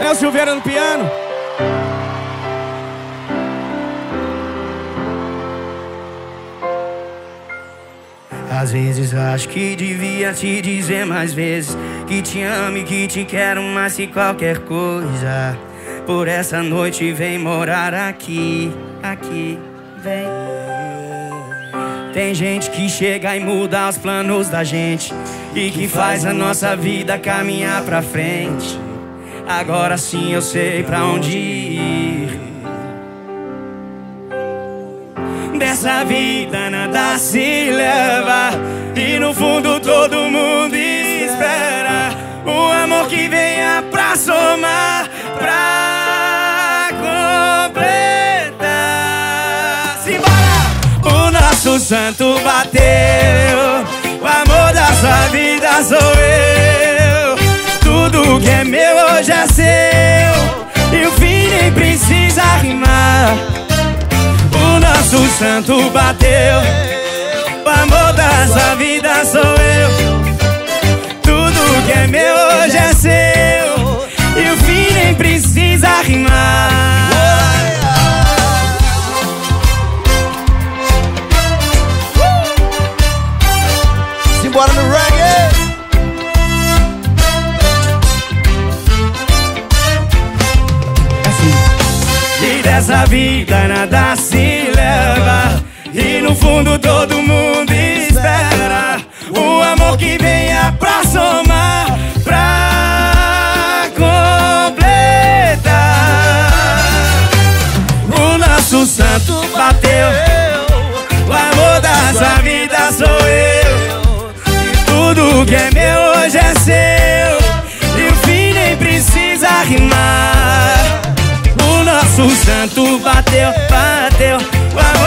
Léo Silveira no piano. Às vezes acho que devia te dizer mais vezes Que te amo e que te quero mais que qualquer coisa Por essa noite vem morar aqui, aqui, vem Tem gente que chega e muda os planos da gente E que faz a nossa vida caminhar pra frente. Agora sim eu sei pra onde ir. Dessa vida nada se leva E no fundo todo mundo espera Um amor que venha pra somar Pra Simbora! O nosso santo bateu. O amor da sua vida sou eu. Tudo que é meu hoje é seu. E o fim nem precisa rimar. O nosso santo bateu Dessa vida nada se leva. E no fundo todo mundo espera Um amor que venha pra somar Pra completar. O nosso santo bateu nosso santo bateu, bateu, bateu